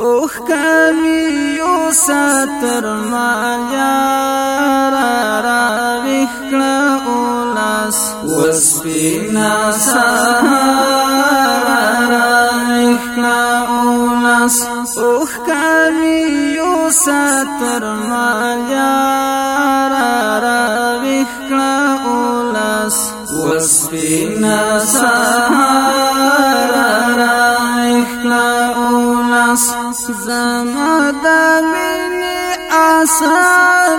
Οχ στερεό, αγκάρα, αγκλαούλα. Ουσκαρία, ούστερε, αγκάρα, αγκλαούλα. Ουσκαρία, ούστερε, αγκάρα, αγκλαούλα. Ουσκαρία, ούστερε, زما د مینې آثار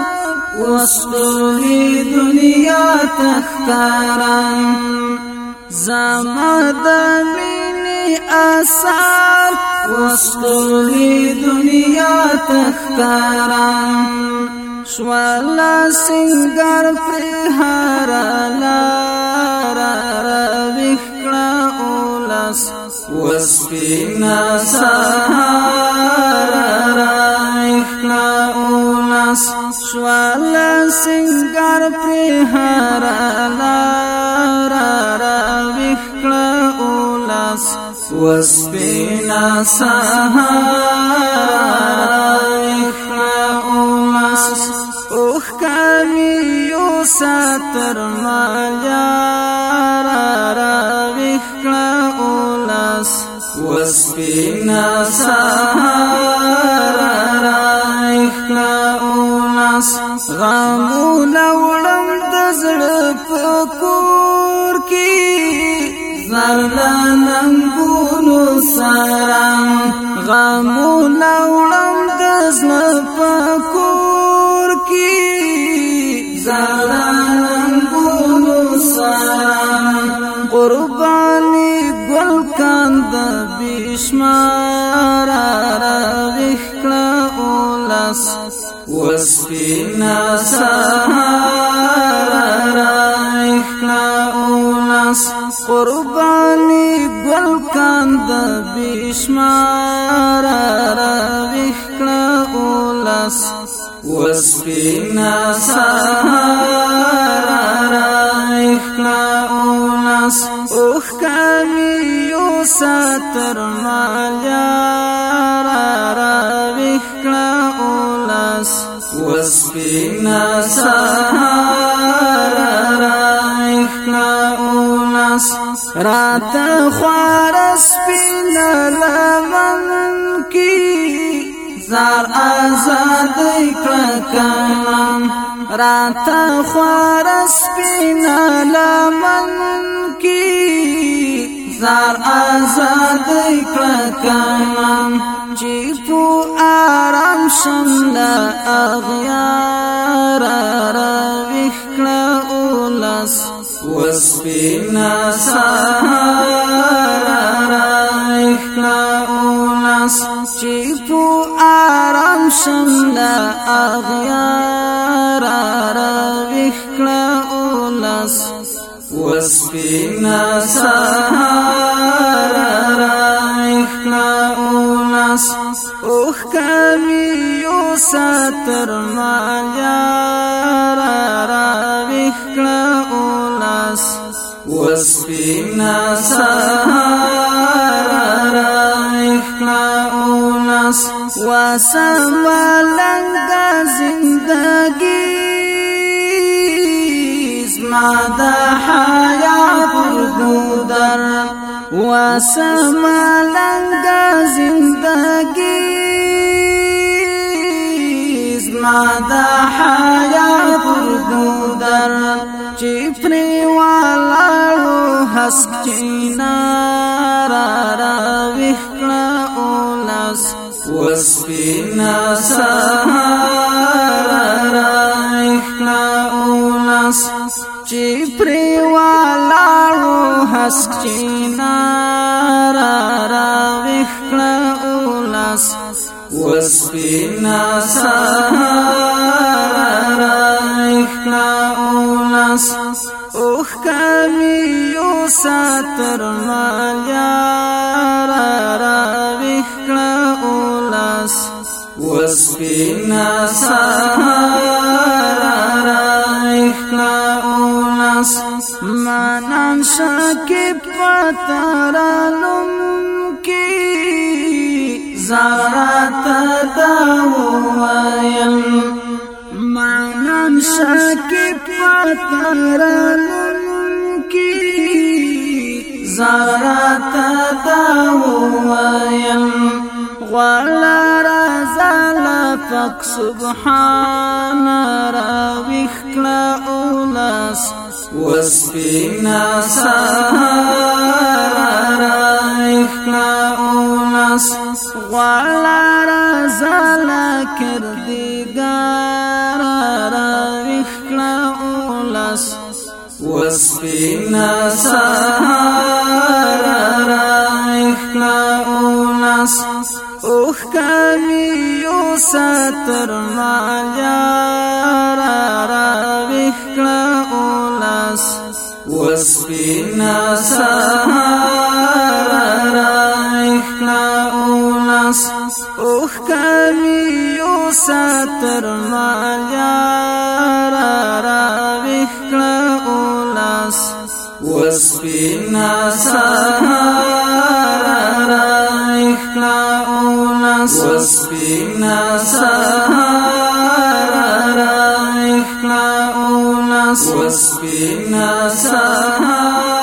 وسپورې دنیا تختارم زما د مینې آثار وسپورې دنیا تختارم شوالا سنگار پر هارالا را وخکړه اولاس وسپینا سهار شوالا سنگار پر هر لار را وکړه اولاس وسپینا سهار وکړه اولاس اوخ کامی یو ساتر مایا را را وکړه اولاس وسپینا سهار لاس غمونه وړم د زړه په کور کې زرلا ننګونو سره غمونه وړم د زړه په کور کې زرلا ننګونو سره قرباني ګل کاند بشمار راغښ کړه اولاس وسپینا سهارا رایخنا اونس قربانی گل کند بیشمارا رایخنا اونس وسپینا سهارا رایخنا اونس اوخ کامی یو ساتر مالیان فينا سهر رائحنا أونس رات خوارس بنا لمن كي زار آزاد کرکلم راتا خوار سپینا لمن کی زار آزاد کرکلم چی پو آر شم دا اغیار را وخلا اولس وسپینا سهار را وخلا اولس چی پو آرام شم دا اغیار را وخلا اولس وسپینا سهار پاس اوخ کمی یو ساتر مالیا را را وکړه اولاس وسپینا سهار را وکړه اولاس وسمالنګ زندگی زما د حیا واسم لنګ زندګي زما د حیا پردودر چې پری والو حس چینا را را وکړه اولس وسپینا سهار را وکړه اولس چې پری والو حس چینا سپینا سارا اخنا اونس اوخ کامیو ساتر مالیا را را اخنا اونس وسپینا سارا اخنا اونس مانان شاکی پتا زارات تا وایم غلا رازل پاک سبحان را وخلا اولاس وسبینا سهر را وخلا اولاس غلا رازل کردگار را وخلا اولاس وسبینا سهر کامی یو ساتر مالیا را را اولاس وسپینا سهار را وکړه اولاس اوخ کامی را را اولاس وسبنا سهر إخلاؤنا وسبنا سهر